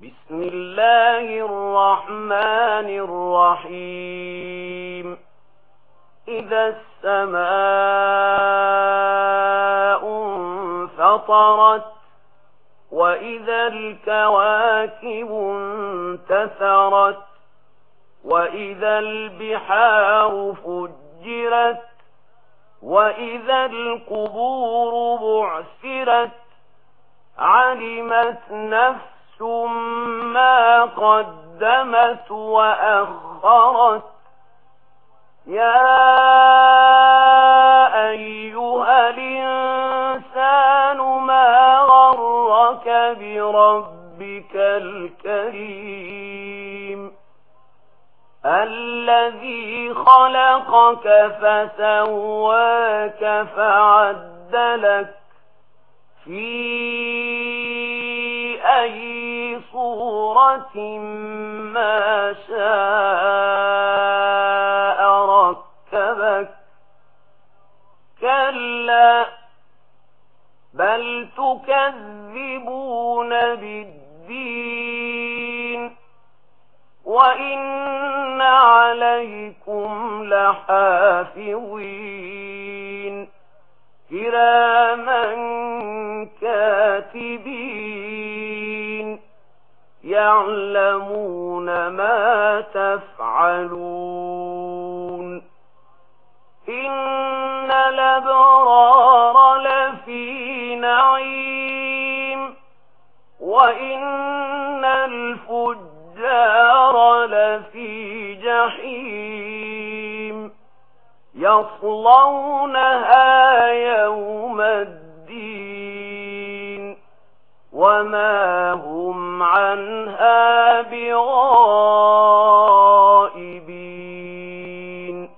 بسم الله الرحمن الرحيم. إذا السماء انفطرت وإذا الكواكب انتثرت وإذا البحار فجرت وإذا القبور بعثرت علمت نفس ما قدمت وأخرت. يا أيها الإنسان ما غرك بربك الكريم؟ الذي خلقك فسواك فعدلك في بأي صورة ما شاء ركبك كلا بل تكذبون بالدين وإن عليكم لحافظين كراما كاتبين يعلمون ما تفعلون. إن الأبرار لفي نعيم. وإن الفجار لفي جحيم. يصلونها يوم الدين. وما هم عنها بغائبين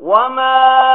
وما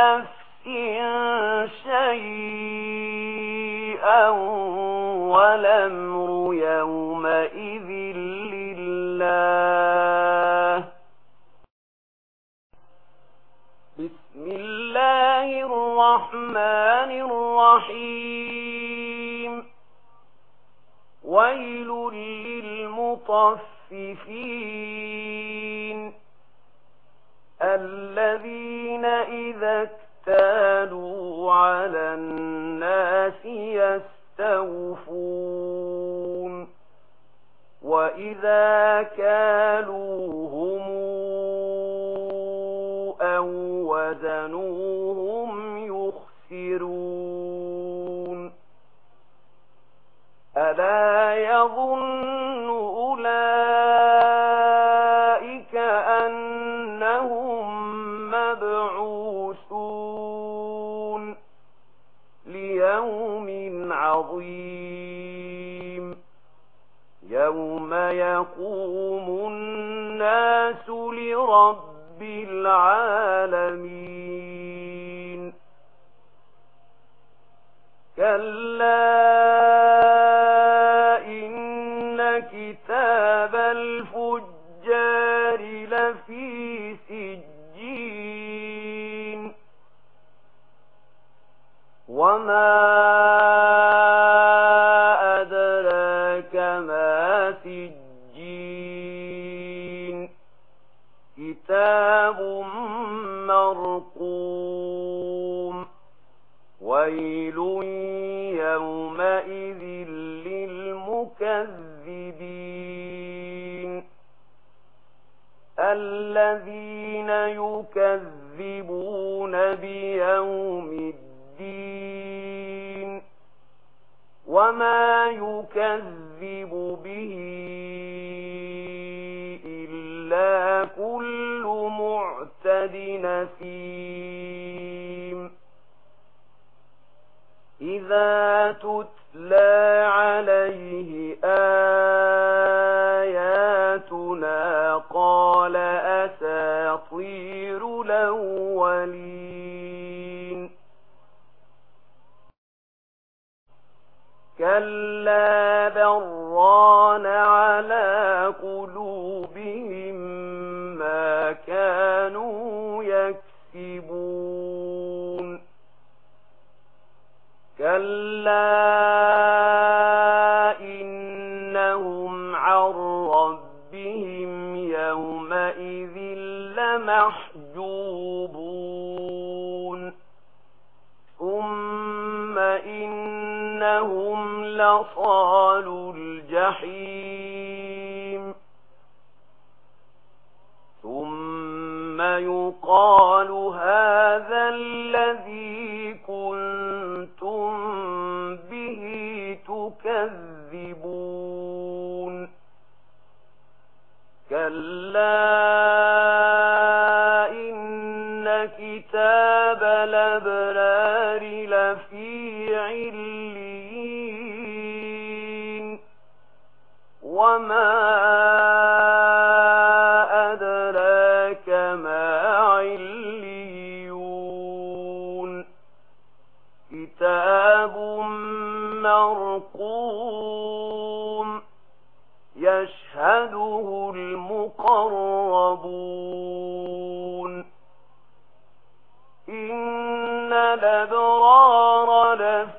نفس شيئا والأمر يومئذ لله. بسم الله الرحمن الرحيم. ويل للمطففين. الذين إذا اكتالوا على الناس يستوفون وإذا كالوهم أو وزنوهم يخسرون ألا يظنون يوم يقوم الناس لرب العالمين كلا إن كتاب الفجار لفي سجين وما المكذبين الذين يكذبون بيوم الدين وما يكذب به إلا كل معتد نسيم إذا تتبع تتلى عليه آياتنا قال أساطير الأولين كلا بران على قلوبهم ما كانوا يكسبون كلا لمحجوبون. ثم إنهم لصال الجحيم. ثم يقال هذا الذي كنتم به تكذبون. كلا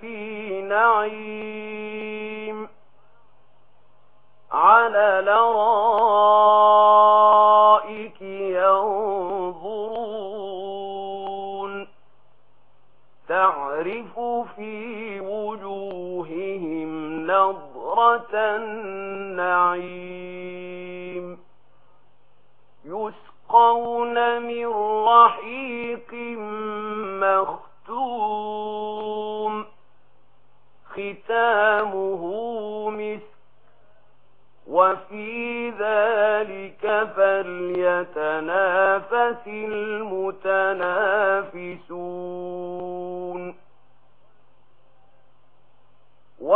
في نعيم. على لرائك ينظرون. تعرف في وجوههم نظرة النعيم.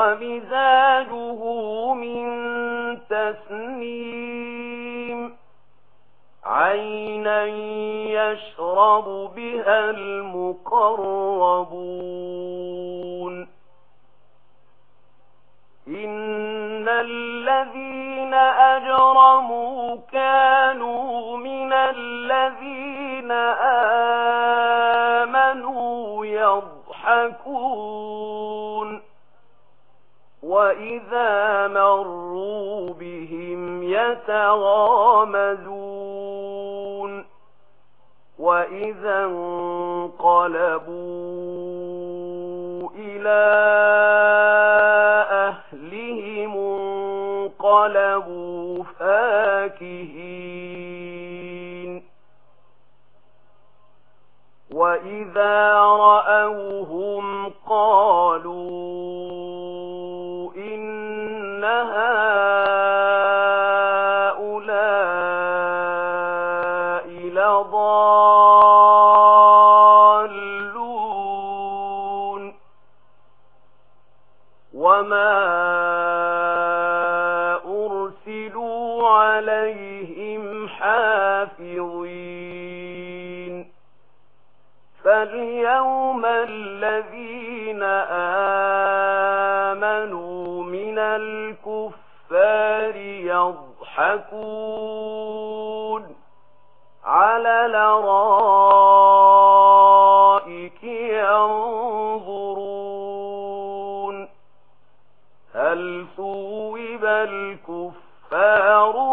ومزاجه من تسنيم. عينا يشرب بها المقربون. إن الذين أجرموا كانوا من الذين آمنوا يضحكون. وَإِذَا مَرُّوا بِهِمْ يَتَغَامَزُونَ وَإِذَا انقَلَبُوا إِلَى أَهْلِهِمْ انقَلَبُوا فَاكِهِينَ لضالون. وما أرسلوا عليهم حافظين. فاليوم الذين آمنوا من الكفار يضحكون. على لرائك ينظرون هل ثوب الكفار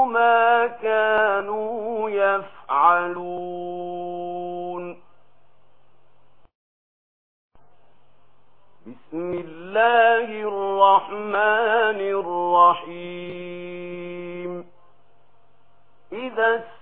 ما كانوا يفعلون بسم الله الرحمن الرحيم إذا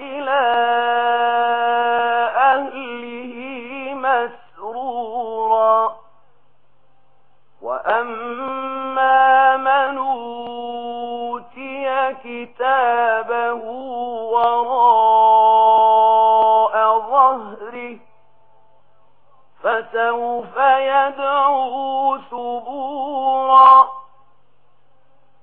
إلى أهله مسرورا وأما من أوتي كتابه وراء فسوف يدعو ثبورا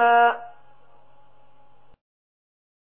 ربنا